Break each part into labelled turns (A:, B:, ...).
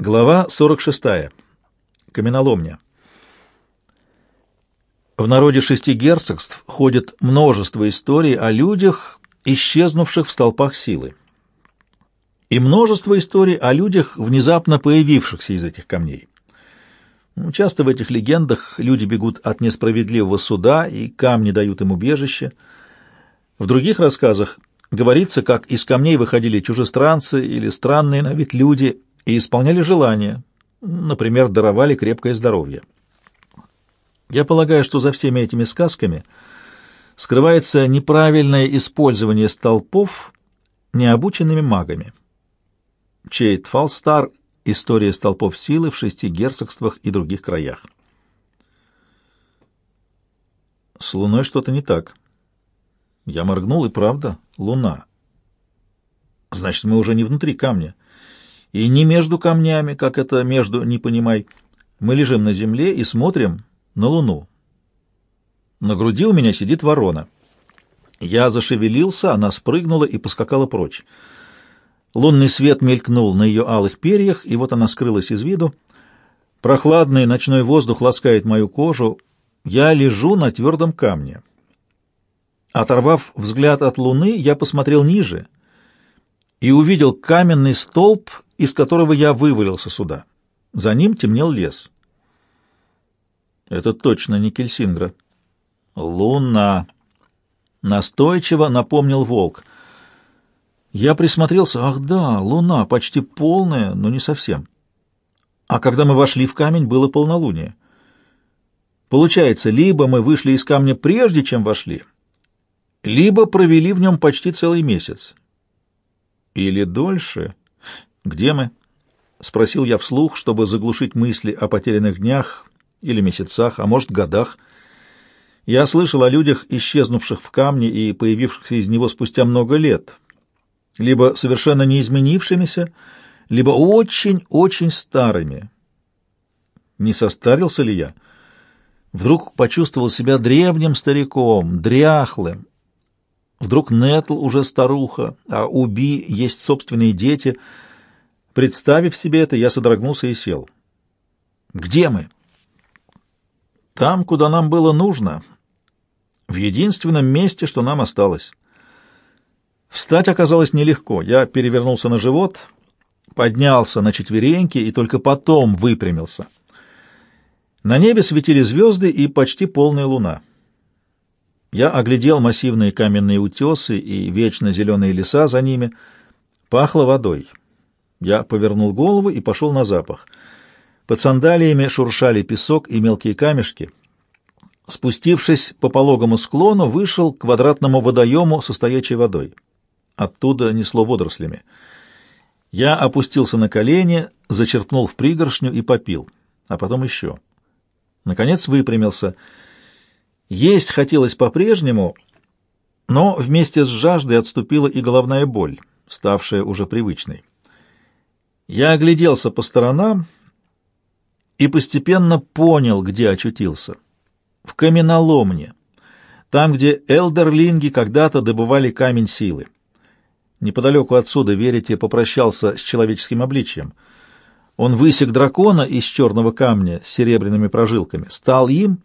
A: Глава 46. Каменоломня. В народе шести герцогств ходит множество историй о людях, исчезнувших в столпах силы. И множество историй о людях, внезапно появившихся из этих камней. Часто в этих легендах люди бегут от несправедливого суда, и камни дают им убежище. В других рассказах говорится, как из камней выходили чужестранцы или странные на вид люди – и исполняли желания, например, даровали крепкое здоровье. Я полагаю, что за всеми этими сказками скрывается неправильное использование столпов необученными магами. Чейт Фалстар «История столпов силы в шести герцогствах и других краях». С луной что-то не так. Я моргнул, и правда, луна. Значит, мы уже не внутри камня и не между камнями, как это между, не понимай. Мы лежим на земле и смотрим на луну. На груди у меня сидит ворона. Я зашевелился, она спрыгнула и поскакала прочь. Лунный свет мелькнул на ее алых перьях, и вот она скрылась из виду. Прохладный ночной воздух ласкает мою кожу. Я лежу на твердом камне. Оторвав взгляд от луны, я посмотрел ниже и увидел каменный столб из которого я вывалился сюда. За ним темнел лес. Это точно не Кельсингра. Луна. Настойчиво напомнил волк. Я присмотрелся. Ах да, луна, почти полная, но не совсем. А когда мы вошли в камень, было полнолуние. Получается, либо мы вышли из камня прежде, чем вошли, либо провели в нем почти целый месяц. Или дольше. «Где мы?» — спросил я вслух, чтобы заглушить мысли о потерянных днях или месяцах, а может, годах. Я слышал о людях, исчезнувших в камне и появившихся из него спустя много лет, либо совершенно не изменившимися, либо очень-очень старыми. Не состарился ли я? Вдруг почувствовал себя древним стариком, дряхлым. Вдруг Нетл уже старуха, а у Би есть собственные дети — Представив себе это, я содрогнулся и сел. «Где мы?» «Там, куда нам было нужно. В единственном месте, что нам осталось». Встать оказалось нелегко. Я перевернулся на живот, поднялся на четвереньки и только потом выпрямился. На небе светили звезды и почти полная луна. Я оглядел массивные каменные утесы и вечно зеленые леса за ними. Пахло водой. Я повернул голову и пошел на запах. Под сандалиями шуршали песок и мелкие камешки. Спустившись по пологому склону, вышел к квадратному водоему со стоячей водой. Оттуда несло водорослями. Я опустился на колени, зачерпнул в пригоршню и попил, а потом еще. Наконец выпрямился. Есть хотелось по-прежнему, но вместе с жаждой отступила и головная боль, ставшая уже привычной. Я огляделся по сторонам и постепенно понял, где очутился. В каменоломне, там, где элдерлинги когда-то добывали камень силы. Неподалеку отсюда Верите попрощался с человеческим обличием. Он высек дракона из черного камня с серебряными прожилками, стал им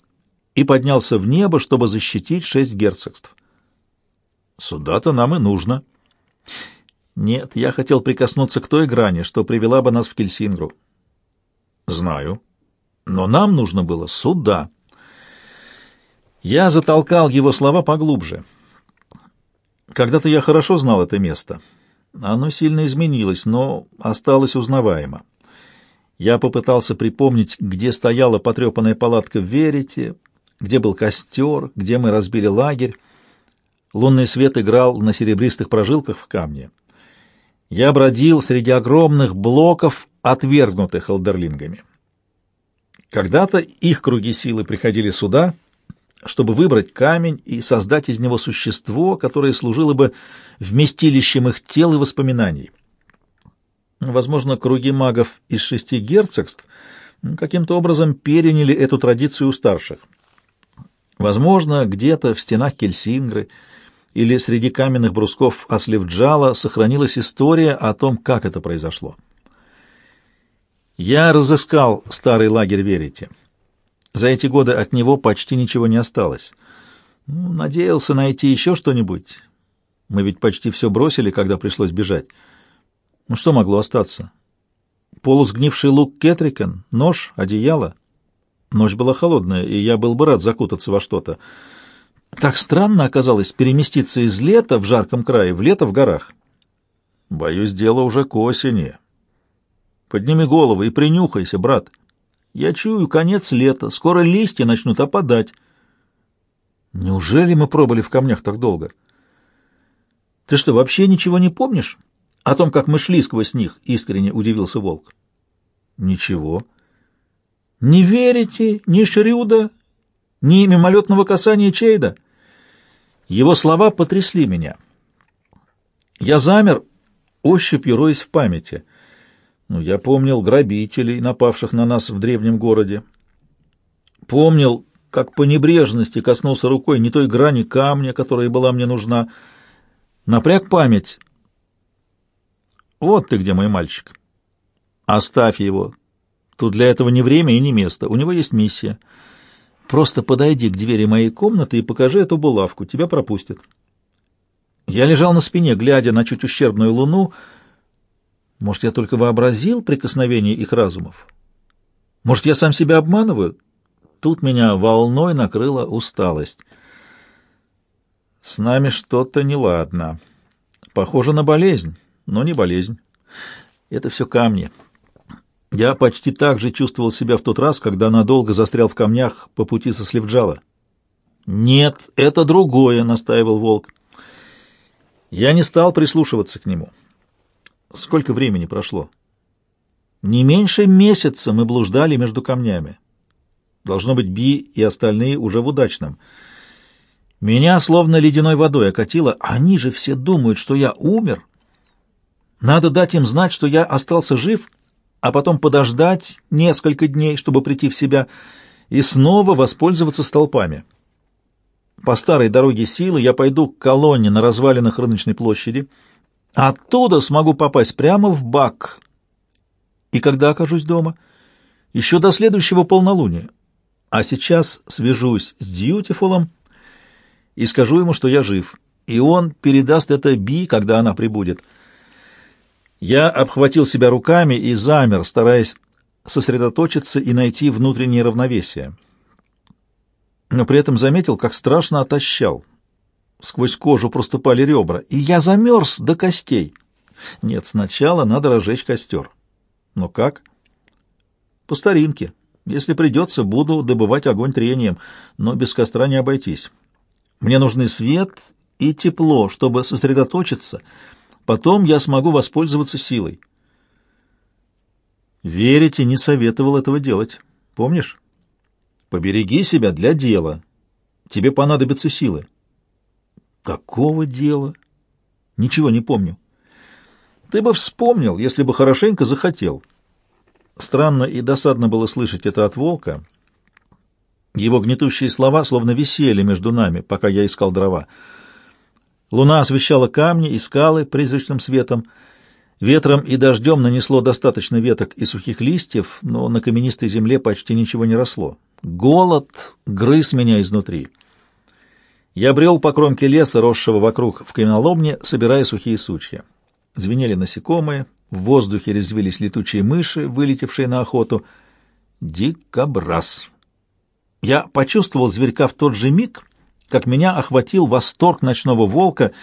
A: и поднялся в небо, чтобы защитить шесть герцогств. Сюда-то нам и нужно. Нет, я хотел прикоснуться к той грани, что привела бы нас в Кельсингру. Знаю. Но нам нужно было сюда. Я затолкал его слова поглубже. Когда-то я хорошо знал это место. Оно сильно изменилось, но осталось узнаваемо. Я попытался припомнить, где стояла потрепанная палатка в Верите, где был костер, где мы разбили лагерь. Лунный свет играл на серебристых прожилках в камне. Я бродил среди огромных блоков, отвергнутых элдерлингами. Когда-то их круги силы приходили сюда, чтобы выбрать камень и создать из него существо, которое служило бы вместилищем их тел и воспоминаний. Возможно, круги магов из шести герцогств каким-то образом переняли эту традицию у старших. Возможно, где-то в стенах Кельсингры – или среди каменных брусков Асливджала сохранилась история о том, как это произошло. Я разыскал старый лагерь Верите. За эти годы от него почти ничего не осталось. Ну, надеялся найти еще что-нибудь. Мы ведь почти все бросили, когда пришлось бежать. Ну что могло остаться? Полусгнивший лук Кетрикен, нож, одеяло. Ночь была холодная, и я был бы рад закутаться во что-то. Так странно оказалось переместиться из лета в жарком крае в лето в горах. Боюсь, дело уже к осени. Подними голову и принюхайся, брат. Я чую конец лета, скоро листья начнут опадать. Неужели мы пробыли в камнях так долго? Ты что, вообще ничего не помнишь о том, как мы шли сквозь них? Искренне удивился волк. Ничего. Не верите ни Шрюда, ни мимолетного касания Чейда? Его слова потрясли меня. Я замер, ощупью роясь в памяти. Ну, я помнил грабителей, напавших на нас в древнем городе. Помнил, как по небрежности коснулся рукой не той грани камня, которая была мне нужна. Напряг память. Вот ты где, мой мальчик. Оставь его. Тут для этого не время и не место. У него есть миссия. Просто подойди к двери моей комнаты и покажи эту булавку. Тебя пропустят. Я лежал на спине, глядя на чуть ущербную луну. Может, я только вообразил прикосновение их разумов? Может, я сам себя обманываю? Тут меня волной накрыла усталость. С нами что-то неладно. Похоже на болезнь, но не болезнь. Это все камни. Я почти так же чувствовал себя в тот раз, когда надолго застрял в камнях по пути со Сливджала. «Нет, это другое», — настаивал волк. Я не стал прислушиваться к нему. Сколько времени прошло? Не меньше месяца мы блуждали между камнями. Должно быть, Би и остальные уже в удачном. Меня словно ледяной водой окатило. Они же все думают, что я умер. Надо дать им знать, что я остался жив, а потом подождать несколько дней, чтобы прийти в себя, и снова воспользоваться столпами. По старой дороге силы я пойду к колонне на развалинах рыночной площади. Оттуда смогу попасть прямо в бак. И когда окажусь дома? Еще до следующего полнолуния. А сейчас свяжусь с Дьютифулом и скажу ему, что я жив, и он передаст это Би, когда она прибудет. Я обхватил себя руками и замер, стараясь сосредоточиться и найти внутреннее равновесие. Но при этом заметил, как страшно отощал. Сквозь кожу проступали ребра, и я замерз до костей. Нет, сначала надо разжечь костер. Но как? По старинке. Если придется, буду добывать огонь трением, но без костра не обойтись. Мне нужны свет и тепло, чтобы сосредоточиться. Потом я смогу воспользоваться силой. Верите, не советовал этого делать. Помнишь? Побереги себя для дела. Тебе понадобятся силы. Какого дела? Ничего не помню. Ты бы вспомнил, если бы хорошенько захотел. Странно и досадно было слышать это от волка. Его гнетущие слова словно висели между нами, пока я искал дрова. Луна освещала камни и скалы призрачным светом. Ветром и дождем нанесло достаточно веток и сухих листьев, но на каменистой земле почти ничего не росло. Голод грыз меня изнутри. Я брел по кромке леса, росшего вокруг в каменоломне, собирая сухие сучья. Звенели насекомые, в воздухе резвились летучие мыши, вылетевшие на охоту. Дикобраз. Я почувствовал зверька в тот же миг, как меня охватил восторг ночного волка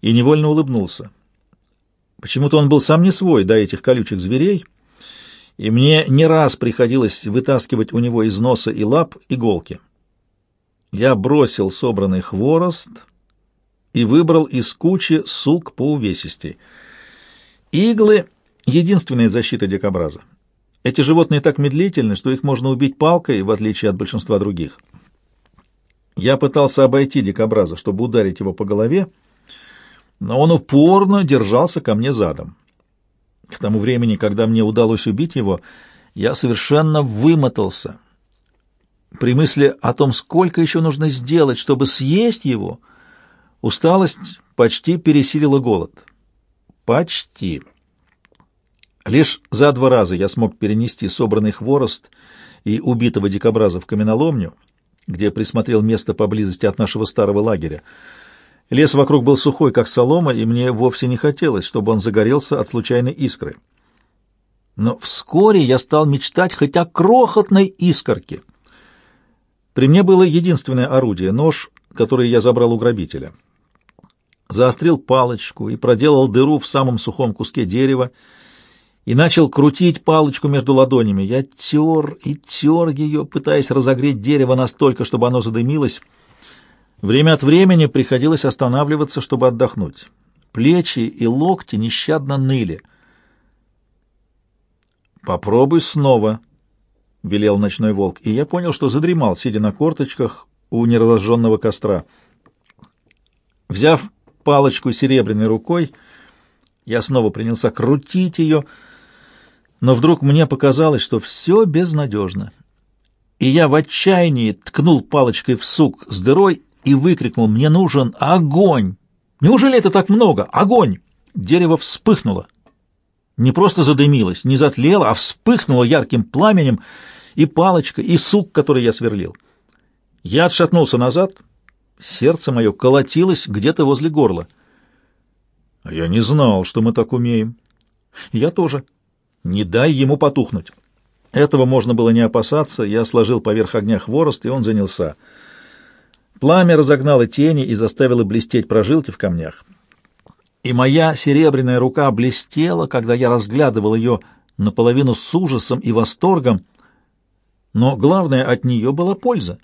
A: и невольно улыбнулся. Почему-то он был сам не свой до этих колючих зверей, и мне не раз приходилось вытаскивать у него из носа и лап иголки. Я бросил собранный хворост и выбрал из кучи сук по увесистей — Иглы — единственная защита дикобраза. Эти животные так медлительны, что их можно убить палкой, в отличие от большинства других. Я пытался обойти дикобраза, чтобы ударить его по голове, но он упорно держался ко мне задом. К тому времени, когда мне удалось убить его, я совершенно вымотался. При мысли о том, сколько еще нужно сделать, чтобы съесть его, усталость почти пересилила голод. Почти. Лишь за два раза я смог перенести собранный хворост и убитого дикобраза в каменоломню, где присмотрел место поблизости от нашего старого лагеря. Лес вокруг был сухой, как солома, и мне вовсе не хотелось, чтобы он загорелся от случайной искры. Но вскоре я стал мечтать хоть о крохотной искорке. При мне было единственное орудие — нож, который я забрал у грабителя. Заострил палочку и проделал дыру в самом сухом куске дерева, и начал крутить палочку между ладонями. Я тер и тер ее, пытаясь разогреть дерево настолько, чтобы оно задымилось. Время от времени приходилось останавливаться, чтобы отдохнуть. Плечи и локти нещадно ныли. «Попробуй снова», — велел ночной волк, и я понял, что задремал, сидя на корточках у неразожженного костра. Взяв палочку серебряной рукой, я снова принялся крутить ее, — но вдруг мне показалось, что все безнадежно. И я в отчаянии ткнул палочкой в сук с дырой и выкрикнул «Мне нужен огонь!» «Неужели это так много? Огонь!» Дерево вспыхнуло. Не просто задымилось, не затлело, а вспыхнуло ярким пламенем и палочка, и сук, который я сверлил. Я отшатнулся назад, сердце мое колотилось где-то возле горла. А я не знал, что мы так умеем. Я тоже. Не дай ему потухнуть. Этого можно было не опасаться. Я сложил поверх огня хворост, и он занялся. Пламя разогнало тени и заставило блестеть прожилки в камнях. И моя серебряная рука блестела, когда я разглядывал ее наполовину с ужасом и восторгом. Но главное, от нее была польза.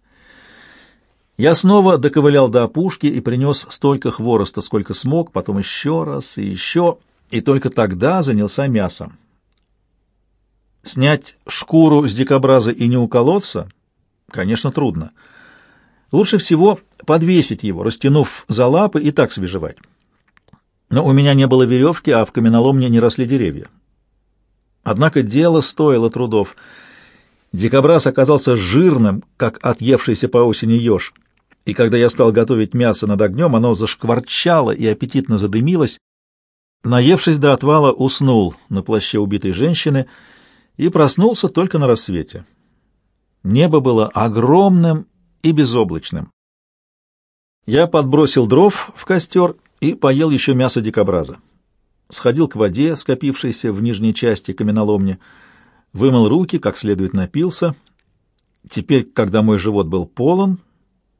A: Я снова доковылял до опушки и принес столько хвороста, сколько смог, потом еще раз и еще, и только тогда занялся мясом. Снять шкуру с дикобраза и не уколоться, конечно, трудно. Лучше всего подвесить его, растянув за лапы и так свежевать. Но у меня не было веревки, а в каменоломне не росли деревья. Однако дело стоило трудов. Дикобраз оказался жирным, как отъевшийся по осени еж, и когда я стал готовить мясо над огнем, оно зашкварчало и аппетитно задымилось. Наевшись до отвала, уснул на плаще убитой женщины — и проснулся только на рассвете. Небо было огромным и безоблачным. Я подбросил дров в костер и поел еще мясо дикобраза. Сходил к воде, скопившейся в нижней части каменоломни, вымыл руки, как следует напился. Теперь, когда мой живот был полон,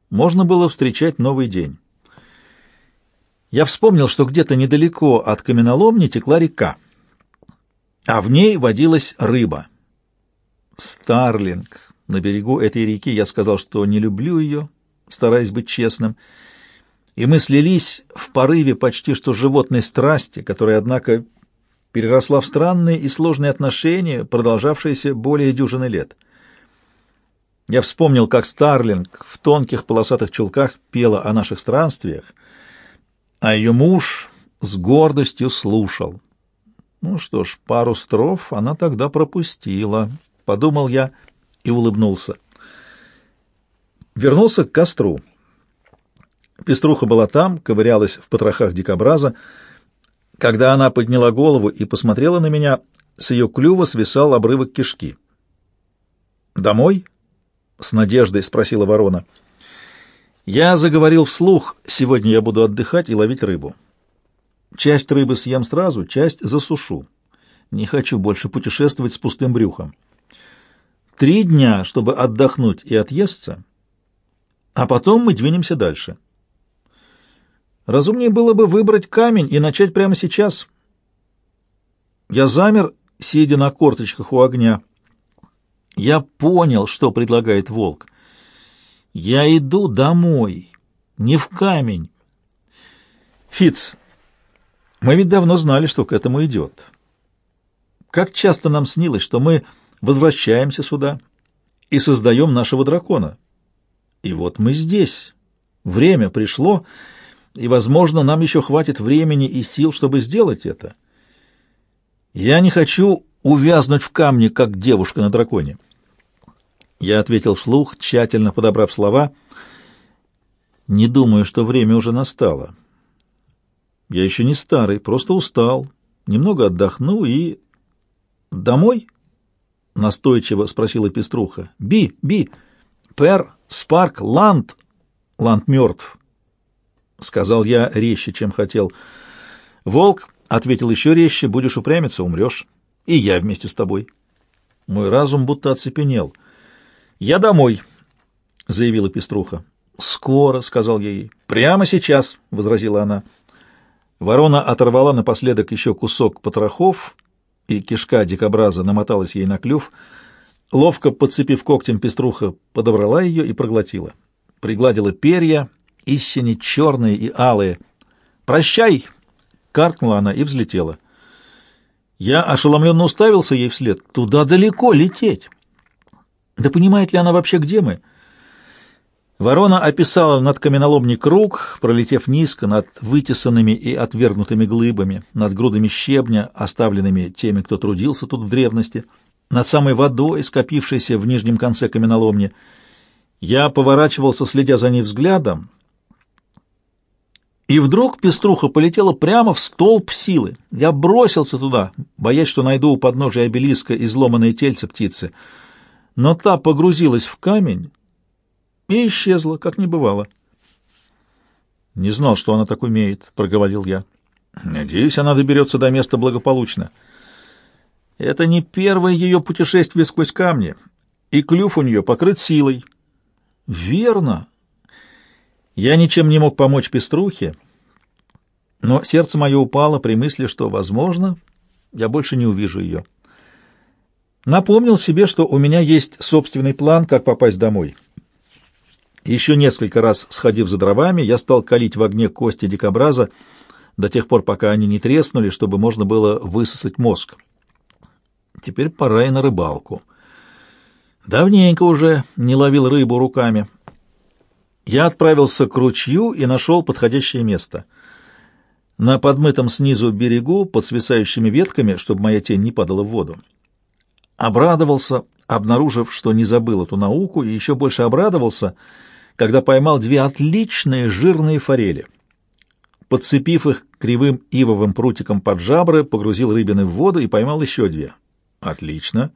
A: можно было встречать новый день. Я вспомнил, что где-то недалеко от каменоломни текла река а в ней водилась рыба. Старлинг. На берегу этой реки я сказал, что не люблю ее, стараясь быть честным, и мы слились в порыве почти что животной страсти, которая, однако, переросла в странные и сложные отношения, продолжавшиеся более дюжины лет. Я вспомнил, как Старлинг в тонких полосатых чулках пела о наших странствиях, а ее муж с гордостью слушал. Ну что ж, пару строф она тогда пропустила, подумал я и улыбнулся. Вернулся к костру. Пеструха была там, ковырялась в потрохах дикобраза. Когда она подняла голову и посмотрела на меня, с ее клюва свисал обрывок кишки. «Домой?» — с надеждой спросила ворона. Я заговорил вслух, сегодня я буду отдыхать и ловить рыбу. Часть рыбы съем сразу, часть засушу. Не хочу больше путешествовать с пустым брюхом. Три дня, чтобы отдохнуть и отъесться, а потом мы двинемся дальше. Разумнее было бы выбрать камень и начать прямо сейчас. Я замер, сидя на корточках у огня. Я понял, что предлагает волк. Я иду домой, не в камень. Фиц, мы ведь давно знали, что к этому идет. Как часто нам снилось, что мы возвращаемся сюда и создаем нашего дракона. И вот мы здесь. Время пришло, и, возможно, нам еще хватит времени и сил, чтобы сделать это. Я не хочу увязнуть в камне, как девушка на драконе. Я ответил вслух, тщательно подобрав слова. Не думаю, что время уже настало. Я еще не старый, просто устал. Немного отдохну и... «Домой?» — настойчиво спросила Пеструха. «Би, би, пер, спарк, ланд». «Ланд мертв», — сказал я резче, чем хотел. «Волк», — ответил еще резче, — «будешь упрямиться, умрешь. И я вместе с тобой». Мой разум будто оцепенел. «Я домой», — заявила Пеструха. «Скоро», — сказал я ей. «Прямо сейчас», — возразила она. Ворона оторвала напоследок еще кусок потрохов, и кишка дикобраза намоталась ей на клюв. Ловко подцепив когтем пеструха, подобрала ее и проглотила. Пригладила перья, истине черные и алые. «Прощай!» — каркнула она и взлетела. Я ошеломленно уставился ей вслед. «Туда далеко лететь!» «Да понимает ли она вообще, где мы?» Ворона описала над каменоломней круг, пролетев низко над вытесанными и отвергнутыми глыбами, над грудами щебня, оставленными теми, кто трудился тут в древности, над самой водой, скопившейся в нижнем конце каменоломни. Я поворачивался, следя за ней взглядом, и вдруг пеструха полетела прямо в столб силы. Я бросился туда, боясь, что найду у подножия обелиска изломанное тельце птицы. Но та погрузилась в камень, и исчезла, как не бывало. «Не знал, что она так умеет», — проговорил я. «Надеюсь, она доберется до места благополучно». Это не первое ее путешествие сквозь камни, и клюв у нее покрыт силой. Верно. Я ничем не мог помочь пеструхе, но сердце мое упало при мысли, что, возможно, я больше не увижу ее. Напомнил себе, что у меня есть собственный план, как попасть домой. Еще несколько раз сходив за дровами, я стал калить в огне кости дикобраза до тех пор, пока они не треснули, чтобы можно было высосать мозг. Теперь пора и на рыбалку. Давненько уже не ловил рыбу руками. Я отправился к ручью и нашел подходящее место. На подмытом снизу берегу, под свисающими ветками, чтобы моя тень не падала в воду. Обрадовался, обнаружив, что не забыл эту науку, и еще больше обрадовался — когда поймал две отличные жирные форели. Подцепив их кривым ивовым прутиком под жабры, погрузил рыбины в воду и поймал еще две. Отлично.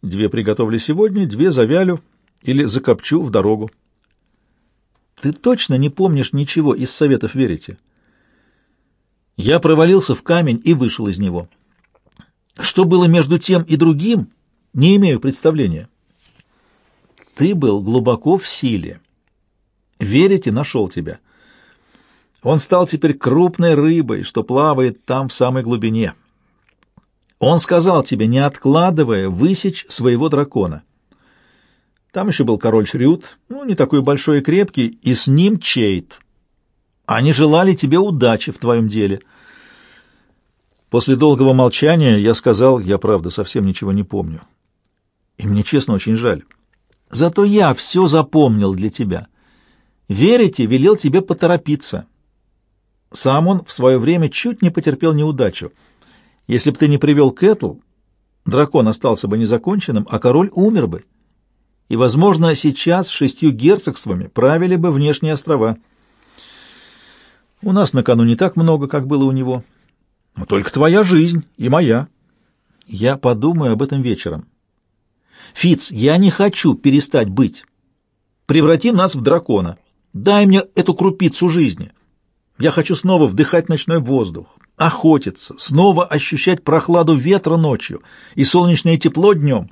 A: Две приготовлю сегодня, две завялю или закопчу в дорогу. Ты точно не помнишь ничего из советов верите? Я провалился в камень и вышел из него. Что было между тем и другим, не имею представления. Ты был глубоко в силе. Верите, нашел тебя. Он стал теперь крупной рыбой, что плавает там в самой глубине. Он сказал тебе, не откладывая, высечь своего дракона. Там еще был король Шрюд, ну, не такой большой и крепкий, и с ним Чейт. Они желали тебе удачи в твоем деле. После долгого молчания я сказал, я, правда, совсем ничего не помню. И мне, честно, очень жаль. Зато я все запомнил для тебя. Верите, велел тебе поторопиться. Сам он в свое время чуть не потерпел неудачу. Если бы ты не привел Кэтл, дракон остался бы незаконченным, а король умер бы. И, возможно, сейчас шестью герцогствами правили бы внешние острова. У нас на кону не так много, как было у него. Но только твоя жизнь и моя. Я подумаю об этом вечером. Фиц, я не хочу перестать быть. Преврати нас в дракона. Дай мне эту крупицу жизни. Я хочу снова вдыхать ночной воздух, охотиться, снова ощущать прохладу ветра ночью и солнечное тепло днем.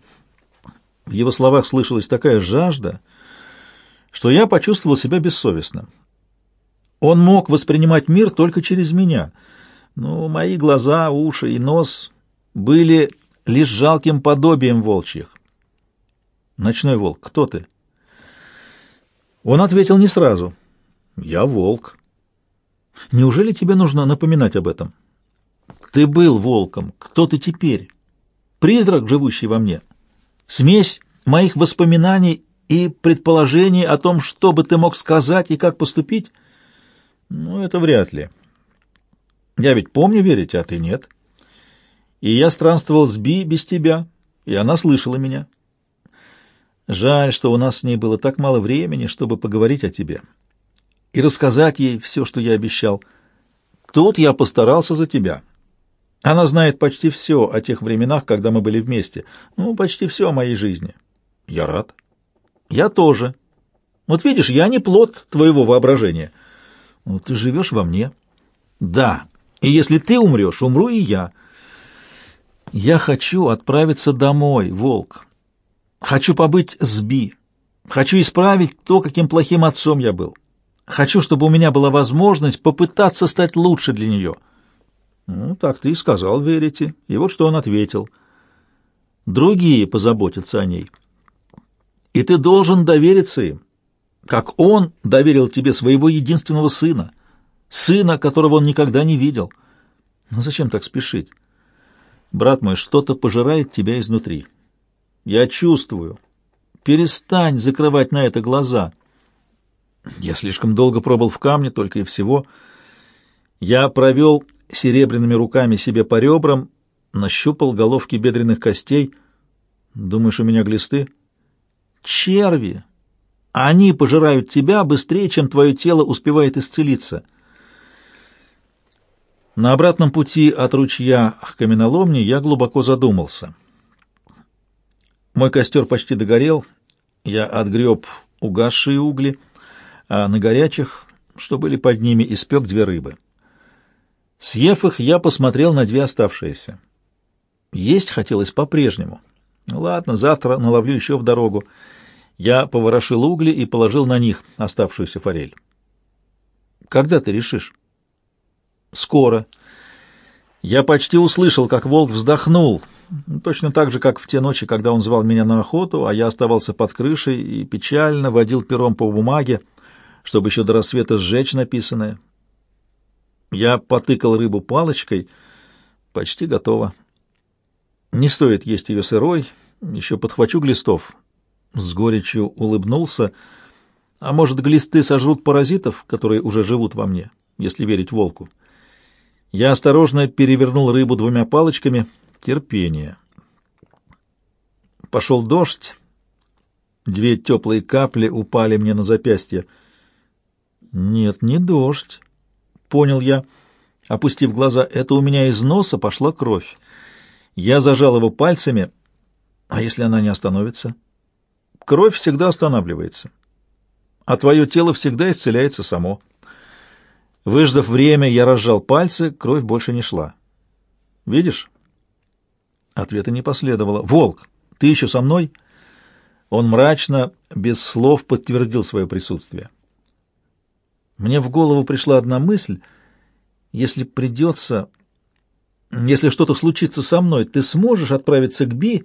A: В его словах слышалась такая жажда, что я почувствовал себя бессовестным. Он мог воспринимать мир только через меня, но мои глаза, уши и нос были лишь жалким подобием волчьих. «Ночной волк, кто ты?» Он ответил не сразу. «Я волк». «Неужели тебе нужно напоминать об этом?» «Ты был волком. Кто ты теперь?» «Призрак, живущий во мне. Смесь моих воспоминаний и предположений о том, что бы ты мог сказать и как поступить?» «Ну, это вряд ли. Я ведь помню верить, а ты нет. И я странствовал с Би без тебя, и она слышала меня». Жаль, что у нас с ней было так мало времени, чтобы поговорить о тебе и рассказать ей все, что я обещал. Тут я постарался за тебя. Она знает почти все о тех временах, когда мы были вместе. Ну, почти все о моей жизни. Я рад. Я тоже. Вот видишь, я не плод твоего воображения. Ну, ты живешь во мне. Да. И если ты умрешь, умру и я. Я хочу отправиться домой, волк. Хочу побыть с Би. Хочу исправить то, каким плохим отцом я был. Хочу, чтобы у меня была возможность попытаться стать лучше для нее. Ну, так ты и сказал Верите. И вот что он ответил. Другие позаботятся о ней. И ты должен довериться им, как он доверил тебе своего единственного сына, сына, которого он никогда не видел. Но зачем так спешить? Брат мой, что-то пожирает тебя изнутри. Я чувствую. Перестань закрывать на это глаза. Я слишком долго пробыл в камне, только и всего. Я провел серебряными руками себе по ребрам, нащупал головки бедренных костей. Думаешь, у меня глисты? черви. Они пожирают тебя быстрее, чем твое тело успевает исцелиться. На обратном пути от ручья к каменоломне я глубоко задумался. Мой костер почти догорел, я отгреб угасшие угли, а на горячих, что были под ними, испек две рыбы. Съев их, я посмотрел на две оставшиеся. Есть хотелось по-прежнему. Ладно, завтра наловлю еще в дорогу. Я поворошил угли и положил на них оставшуюся форель. «Когда ты решишь?» «Скоро». Я почти услышал, как волк вздохнул, точно так же, как в те ночи, когда он звал меня на охоту, а я оставался под крышей и печально водил пером по бумаге, чтобы еще до рассвета сжечь написанное. Я потыкал рыбу палочкой, почти готово. Не стоит есть ее сырой, еще подхвачу глистов, с горечью улыбнулся. А может, глисты сожрут паразитов, которые уже живут во мне, если верить волку? Я осторожно перевернул рыбу двумя палочками. Терпение. Пошел дождь. Две теплые капли упали мне на запястье. Нет, не дождь. Понял я. Опустив глаза, это у меня из носа пошла кровь. Я зажал его пальцами. А если она не остановится? Кровь всегда останавливается, а твое тело всегда исцеляется само. Выждав время, я разжал пальцы, кровь больше не шла. «Видишь?» Ответа не последовало. «Волк, ты еще со мной?» Он мрачно, без слов подтвердил свое присутствие. Мне в голову пришла одна мысль. Если придется... Если что-то случится со мной, ты сможешь отправиться к Би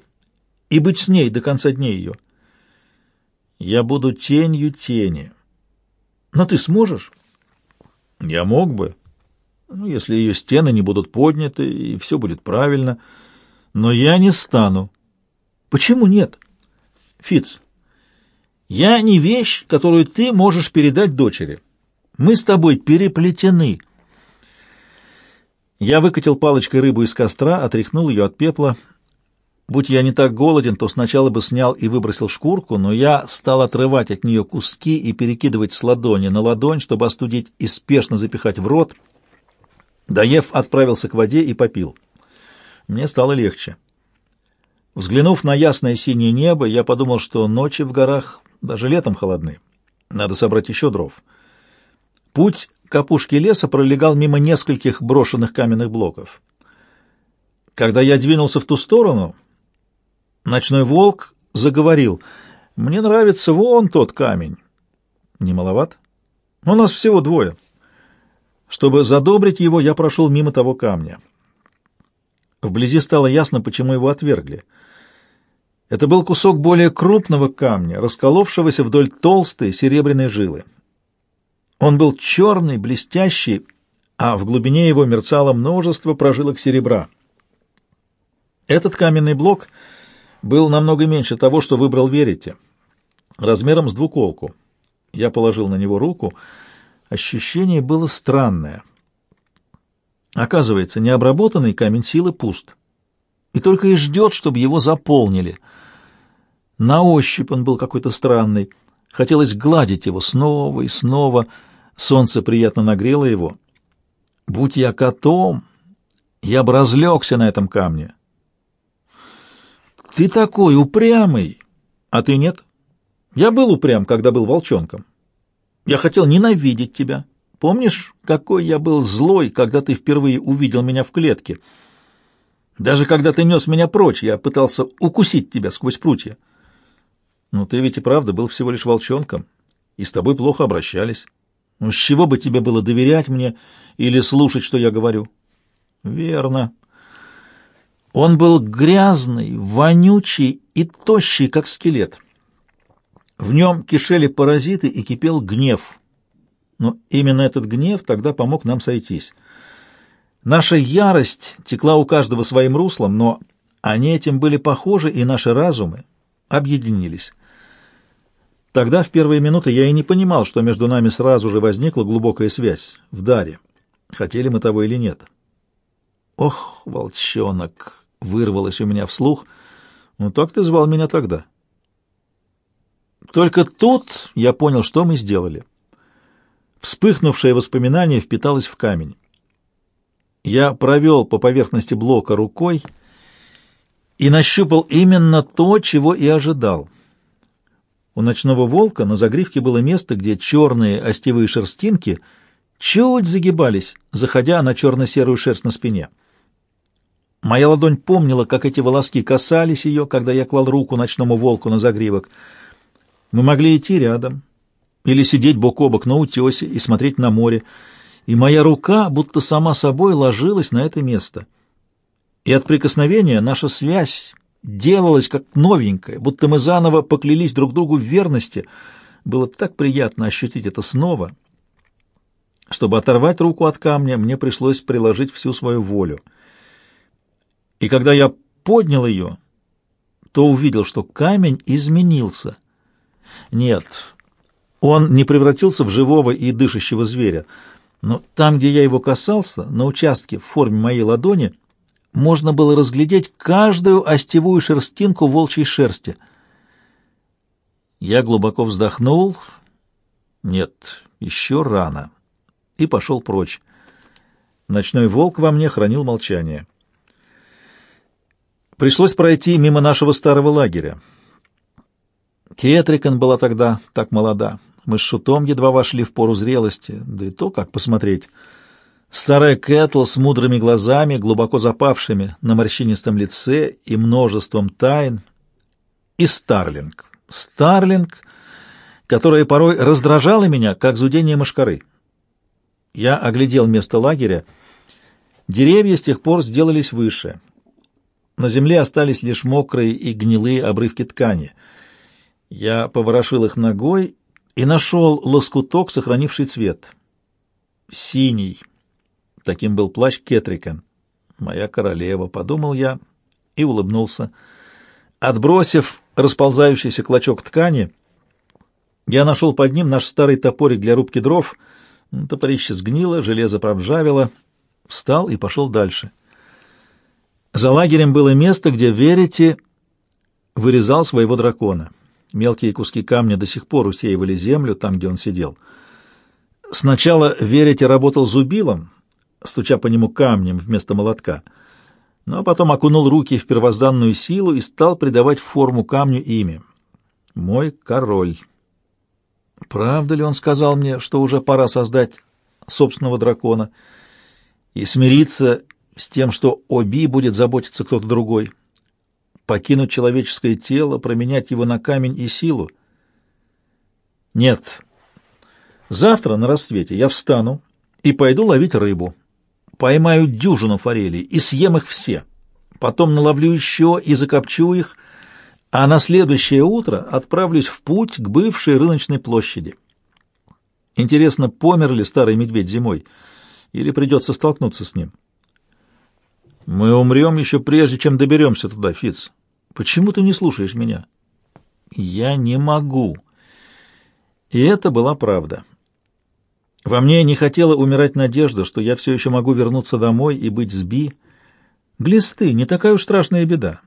A: и быть с ней до конца дней ее?» Я буду тенью тени. Но ты сможешь? Я мог бы, ну, если ее стены не будут подняты, и все будет правильно. Но я не стану. Почему нет? Фиц, я не вещь, которую ты можешь передать дочери. Мы с тобой переплетены. Я выкатил палочкой рыбу из костра, отряхнул ее от пепла, Будь я не так голоден, то сначала бы снял и выбросил шкурку, но я стал отрывать от нее куски и перекидывать с ладони на ладонь, чтобы остудить и спешно запихать в рот. Доев, отправился к воде и попил. Мне стало легче. Взглянув на ясное синее небо, я подумал, что ночи в горах даже летом холодны. Надо собрать еще дров. Путь к опушке леса пролегал мимо нескольких брошенных каменных блоков. Когда я двинулся в ту сторону, Ночной волк заговорил. «Мне нравится вон тот камень». «Не маловат?» «У нас всего двое». Чтобы задобрить его, я прошел мимо того камня. Вблизи стало ясно, почему его отвергли. Это был кусок более крупного камня, расколовшегося вдоль толстой серебряной жилы. Он был черный, блестящий, а в глубине его мерцало множество прожилок серебра. Этот каменный блок — был намного меньше того, что выбрал Верите, размером с двуколку. Я положил на него руку. Ощущение было странное. Оказывается, необработанный камень силы пуст. И только и ждет, чтобы его заполнили. На ощупь он был какой-то странный. Хотелось гладить его снова и снова. Солнце приятно нагрело его. Будь я котом, я бы разлегся на этом камне. Ты такой упрямый, а ты нет. Я был упрям, когда был волчонком. Я хотел ненавидеть тебя. Помнишь, какой я был злой, когда ты впервые увидел меня в клетке? Даже когда ты нес меня прочь, я пытался укусить тебя сквозь прутья. Но ты ведь и правда был всего лишь волчонком, и с тобой плохо обращались. Ну, с чего бы тебе было доверять мне или слушать, что я говорю? Верно. Он был грязный, вонючий и тощий, как скелет. В нем кишели паразиты и кипел гнев. Но именно этот гнев тогда помог нам сойтись. Наша ярость текла у каждого своим руслом, но они этим были похожи, и наши разумы объединились. Тогда, в первые минуты, я и не понимал, что между нами сразу же возникла глубокая связь в даре, хотели мы того или нет. «Ох, волчонок!» — вырвалось у меня вслух. «Ну так ты звал меня тогда». Только тут я понял, что мы сделали. Вспыхнувшее воспоминание впиталось в камень. Я провел по поверхности блока рукой и нащупал именно то, чего и ожидал. У ночного волка на загривке было место, где черные остевые шерстинки чуть загибались, заходя на черно-серую шерсть на спине. Моя ладонь помнила, как эти волоски касались ее, когда я клал руку ночному волку на загривок. Мы могли идти рядом или сидеть бок о бок на утесе и смотреть на море, и моя рука будто сама собой ложилась на это место. И от прикосновения наша связь делалась как новенькая, будто мы заново поклялись друг другу в верности. Было так приятно ощутить это снова. Чтобы оторвать руку от камня, мне пришлось приложить всю свою волю — и когда я поднял ее, то увидел, что камень изменился. Нет, он не превратился в живого и дышащего зверя, но там, где я его касался, на участке в форме моей ладони, можно было разглядеть каждую остевую шерстинку волчьей шерсти. Я глубоко вздохнул. Нет, еще рано. И пошел прочь. Ночной волк во мне хранил молчание. Пришлось пройти мимо нашего старого лагеря. Кетрикон была тогда так молода. Мы с Шутом едва вошли в пору зрелости, да и то, как посмотреть. Старая Кэтл с мудрыми глазами, глубоко запавшими на морщинистом лице и множеством тайн. И Старлинг. Старлинг, которая порой раздражала меня, как зудение мошкары. Я оглядел место лагеря. Деревья с тех пор сделались выше. На земле остались лишь мокрые и гнилые обрывки ткани. Я поворошил их ногой и нашел лоскуток, сохранивший цвет. Синий. Таким был плащ Кетрика. «Моя королева», — подумал я и улыбнулся. Отбросив расползающийся клочок ткани, я нашел под ним наш старый топорик для рубки дров. Топорище сгнило, железо проржавело. Встал и пошел дальше. За лагерем было место, где Верите вырезал своего дракона. Мелкие куски камня до сих пор усеивали землю там, где он сидел. Сначала Верите работал зубилом, стуча по нему камнем вместо молотка, но потом окунул руки в первозданную силу и стал придавать форму камню имя. «Мой король». Правда ли он сказал мне, что уже пора создать собственного дракона и смириться с тем, что Оби будет заботиться кто-то другой, покинуть человеческое тело, променять его на камень и силу. Нет. Завтра на рассвете я встану и пойду ловить рыбу. Поймаю дюжину форелей и съем их все. Потом наловлю еще и закопчу их, а на следующее утро отправлюсь в путь к бывшей рыночной площади. Интересно, помер ли старый медведь зимой, или придется столкнуться с ним?» Мы умрем еще прежде, чем доберемся туда, Фиц. Почему ты не слушаешь меня? Я не могу. И это была правда. Во мне не хотела умирать надежда, что я все еще могу вернуться домой и быть с Би. Глисты — не такая уж страшная беда.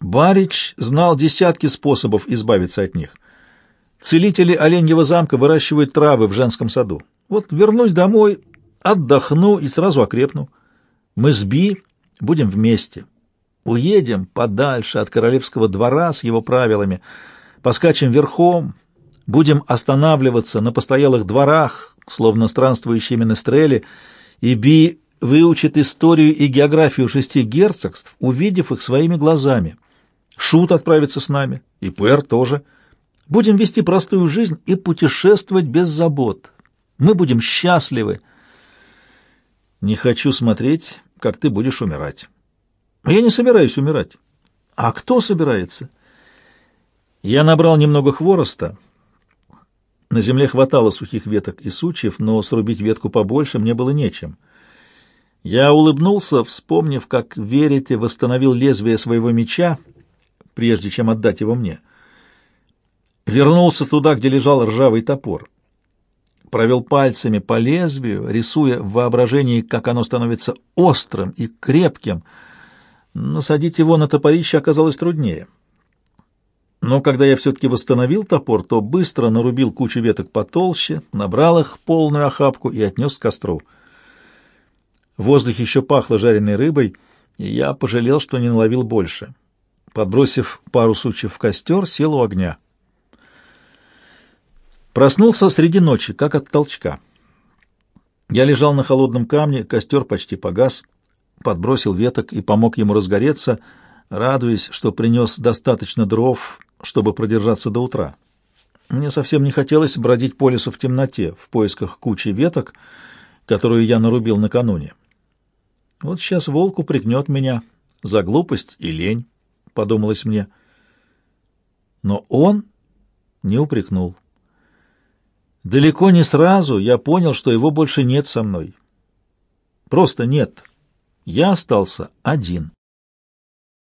A: Барич знал десятки способов избавиться от них. Целители Оленьего замка выращивают травы в женском саду. Вот вернусь домой, отдохну и сразу окрепну. Мы с Би будем вместе. Уедем подальше от королевского двора с его правилами, поскачем верхом, будем останавливаться на постоялых дворах, словно странствующие менестрели, и Би выучит историю и географию шести герцогств, увидев их своими глазами. Шут отправится с нами, и Пэр тоже. Будем вести простую жизнь и путешествовать без забот. Мы будем счастливы. Не хочу смотреть, как ты будешь умирать. Я не собираюсь умирать. А кто собирается? Я набрал немного хвороста. На земле хватало сухих веток и сучьев, но срубить ветку побольше мне было нечем. Я улыбнулся, вспомнив, как Верите восстановил лезвие своего меча, прежде чем отдать его мне. Вернулся туда, где лежал ржавый топор. Провел пальцами по лезвию, рисуя в воображении, как оно становится острым и крепким — Насадить его на топорище оказалось труднее. Но когда я все-таки восстановил топор, то быстро нарубил кучу веток потолще, набрал их полную охапку и отнес к костру. В воздухе еще пахло жареной рыбой, и я пожалел, что не наловил больше. Подбросив пару сучьев в костер, сел у огня. Проснулся среди ночи, как от толчка. Я лежал на холодном камне, костер почти погас — подбросил веток и помог ему разгореться, радуясь, что принес достаточно дров, чтобы продержаться до утра. Мне совсем не хотелось бродить по лесу в темноте, в поисках кучи веток, которую я нарубил накануне. Вот сейчас волк упрекнет меня за глупость и лень, — подумалось мне. Но он не упрекнул. Далеко не сразу я понял, что его больше нет со мной. Просто нет. Я остался один.